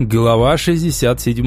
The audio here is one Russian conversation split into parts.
Глава 67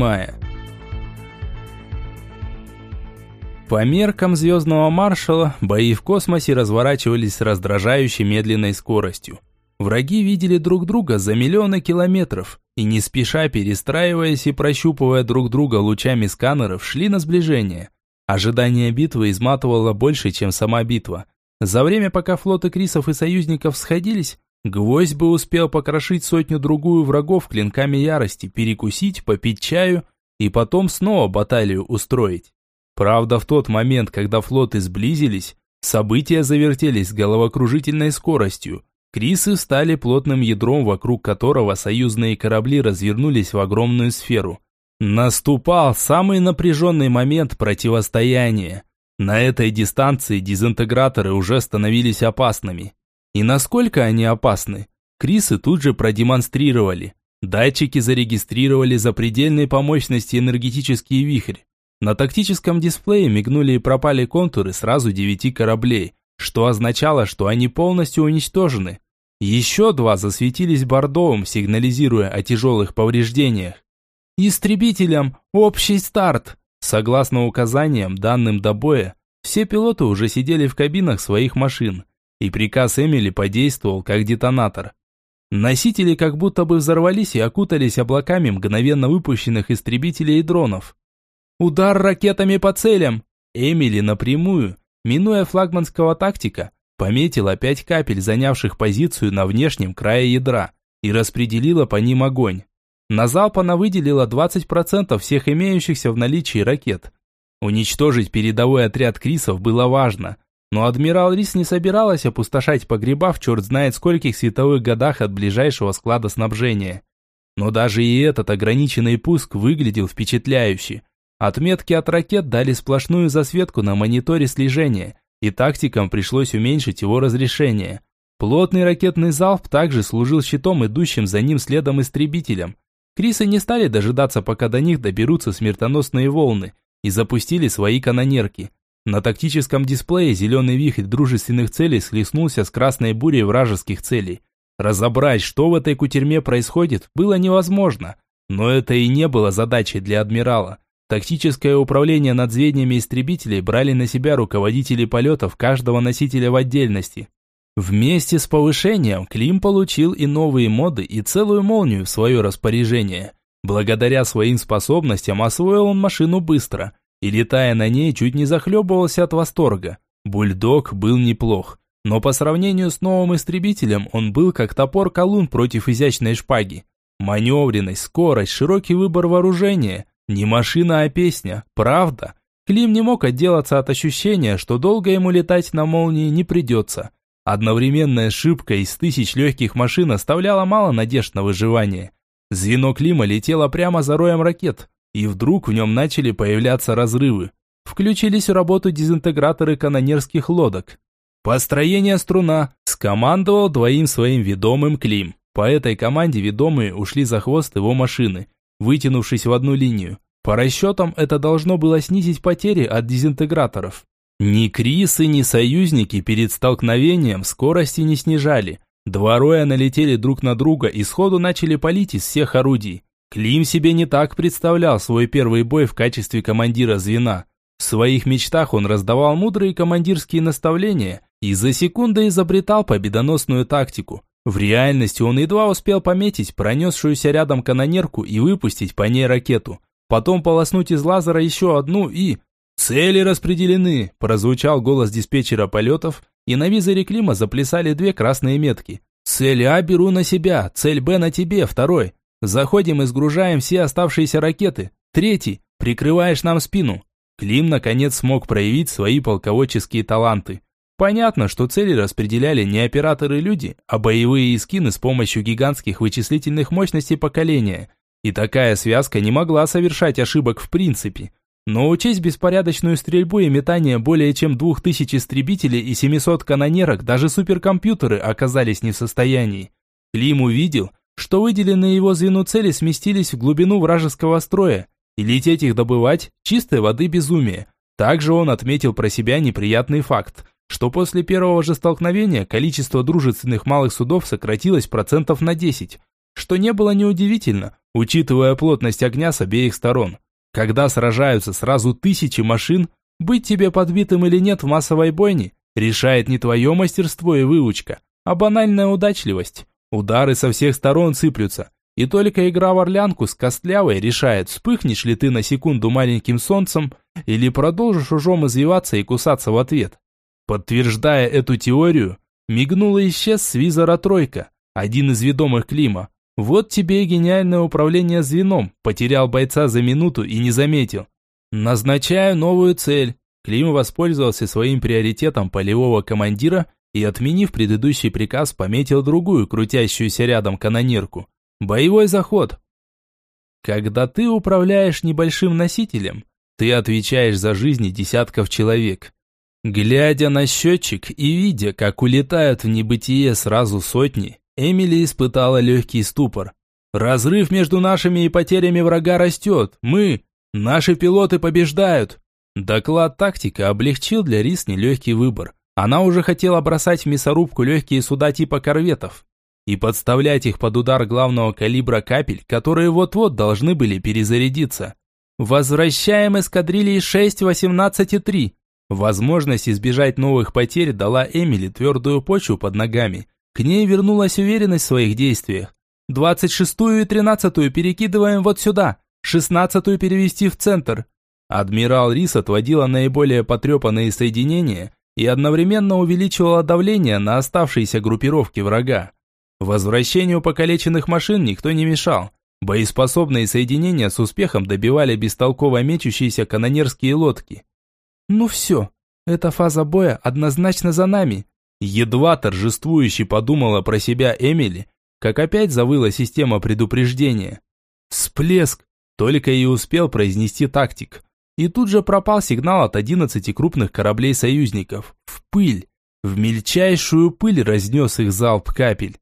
По меркам звездного маршала, бои в космосе разворачивались с раздражающей медленной скоростью. Враги видели друг друга за миллионы километров и не спеша перестраиваясь и прощупывая друг друга лучами сканеров, шли на сближение. Ожидание битвы изматывало больше, чем сама битва. За время, пока флоты Крисов и союзников сходились, Гвоздь бы успел покрошить сотню-другую врагов клинками ярости, перекусить, попить чаю и потом снова баталию устроить. Правда, в тот момент, когда флоты сблизились, события завертелись с головокружительной скоростью. Крисы стали плотным ядром, вокруг которого союзные корабли развернулись в огромную сферу. Наступал самый напряженный момент противостояния. На этой дистанции дезинтеграторы уже становились опасными. И насколько они опасны, Крисы тут же продемонстрировали. Датчики зарегистрировали запредельные по мощности энергетические вихри. На тактическом дисплее мигнули и пропали контуры сразу девяти кораблей, что означало, что они полностью уничтожены. Еще два засветились бордовым, сигнализируя о тяжелых повреждениях. «Истребителям общий старт!» Согласно указаниям, данным до боя, все пилоты уже сидели в кабинах своих машин и приказ Эмили подействовал как детонатор. Носители как будто бы взорвались и окутались облаками мгновенно выпущенных истребителей и дронов. Удар ракетами по целям! Эмили напрямую, минуя флагманского тактика, пометила пять капель, занявших позицию на внешнем крае ядра, и распределила по ним огонь. На залп она выделила 20% всех имеющихся в наличии ракет. Уничтожить передовой отряд Крисов было важно – но адмирал Рис не собиралась опустошать погреба в черт знает скольких световых годах от ближайшего склада снабжения. Но даже и этот ограниченный пуск выглядел впечатляюще. Отметки от ракет дали сплошную засветку на мониторе слежения, и тактикам пришлось уменьшить его разрешение. Плотный ракетный залп также служил щитом идущим за ним следом истребителям. Крисы не стали дожидаться, пока до них доберутся смертоносные волны, и запустили свои канонерки – на тактическом дисплее зеленый вихрь дружественных целей схлестнулся с красной бурей вражеских целей. Разобрать, что в этой кутерьме происходит, было невозможно. Но это и не было задачей для адмирала. Тактическое управление над звеньями истребителей брали на себя руководители полетов каждого носителя в отдельности. Вместе с повышением Клим получил и новые моды, и целую молнию в свое распоряжение. Благодаря своим способностям освоил он машину быстро – и, летая на ней, чуть не захлебывался от восторга. Бульдог был неплох, но по сравнению с новым истребителем он был как топор колун против изящной шпаги. Маневренность, скорость, широкий выбор вооружения. Не машина, а песня. Правда. Клим не мог отделаться от ощущения, что долго ему летать на молнии не придется. Одновременная ошибка из тысяч легких машин оставляла мало надежд на выживание. Звено Клима летело прямо за роем ракет, и вдруг в нем начали появляться разрывы. Включились в работу дезинтеграторы канонерских лодок. «Построение струна!» – скомандовал двоим своим ведомым Клим. По этой команде ведомые ушли за хвост его машины, вытянувшись в одну линию. По расчетам, это должно было снизить потери от дезинтеграторов. Ни Крисы, ни союзники перед столкновением скорости не снижали. Два роя налетели друг на друга и сходу начали палить из всех орудий. Клим себе не так представлял свой первый бой в качестве командира звена. В своих мечтах он раздавал мудрые командирские наставления и за секунды изобретал победоносную тактику. В реальности он едва успел пометить пронесшуюся рядом канонерку и выпустить по ней ракету. Потом полоснуть из лазера еще одну и... «Цели распределены!» – прозвучал голос диспетчера полетов, и на визоре Клима заплясали две красные метки. «Цель А беру на себя, цель Б на тебе, второй. Заходим и сгружаем все оставшиеся ракеты. Третий. Прикрываешь нам спину. Клим наконец смог проявить свои полководческие таланты. Понятно, что цели распределяли не операторы-люди, а боевые искины с помощью гигантских вычислительных мощностей поколения. И такая связка не могла совершать ошибок в принципе. Но учесть беспорядочную стрельбу и метание более чем 2000 истребителей и 700 канонерок даже суперкомпьютеры оказались не в состоянии. Клим увидел, что выделенные его звену цели сместились в глубину вражеского строя, и лететь их добывать – чистой воды безумие. Также он отметил про себя неприятный факт, что после первого же столкновения количество дружественных малых судов сократилось процентов на 10, что не было неудивительно, учитывая плотность огня с обеих сторон. Когда сражаются сразу тысячи машин, быть тебе подбитым или нет в массовой бойне решает не твое мастерство и выучка, а банальная удачливость. Удары со всех сторон сыплются, и только игра в орлянку с костлявой решает, вспыхнешь ли ты на секунду маленьким солнцем или продолжишь ужом извиваться и кусаться в ответ. Подтверждая эту теорию, мигнула и исчез с визора тройка, один из ведомых Клима. Вот тебе и гениальное управление звеном, потерял бойца за минуту и не заметил. Назначаю новую цель. Клим воспользовался своим приоритетом полевого командира и, отменив предыдущий приказ, пометил другую, крутящуюся рядом канонерку. Боевой заход. Когда ты управляешь небольшим носителем, ты отвечаешь за жизни десятков человек. Глядя на счетчик и видя, как улетают в небытие сразу сотни, Эмили испытала легкий ступор. «Разрыв между нашими и потерями врага растет. Мы, наши пилоты побеждают». Доклад тактика облегчил для Рис нелегкий выбор. Она уже хотела бросать в мясорубку легкие суда типа корветов и подставлять их под удар главного калибра капель, которые вот-вот должны были перезарядиться. Возвращаем эскадрильи 6, 18 и 3. Возможность избежать новых потерь дала Эмили твердую почву под ногами. К ней вернулась уверенность в своих действиях. 26-ю и 13-ю перекидываем вот сюда, 16-ю перевести в центр. Адмирал Рис отводила наиболее потрепанные соединения и одновременно увеличивала давление на оставшиеся группировки врага. Возвращению покалеченных машин никто не мешал. Боеспособные соединения с успехом добивали бестолково мечущиеся канонерские лодки. «Ну все, эта фаза боя однозначно за нами», едва торжествующе подумала про себя Эмили, как опять завыла система предупреждения. «Всплеск!» только и успел произнести тактик. И тут же пропал сигнал от 11 крупных кораблей союзников. В пыль. В мельчайшую пыль разнес их залп капель.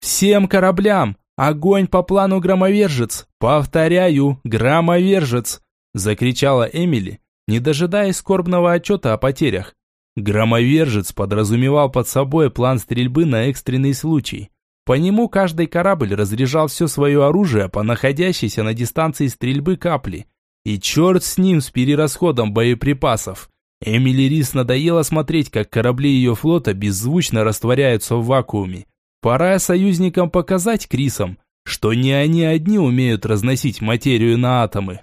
«Всем кораблям! Огонь по плану громовержец! Повторяю, громовержец!» Закричала Эмили, не дожидаясь скорбного отчета о потерях. Громовержец подразумевал под собой план стрельбы на экстренный случай. По нему каждый корабль разряжал все свое оружие по находящейся на дистанции стрельбы капли. И черт с ним, с перерасходом боеприпасов. Эмили Рис надоело смотреть, как корабли ее флота беззвучно растворяются в вакууме. Пора союзникам показать Крисам, что не они одни умеют разносить материю на атомы.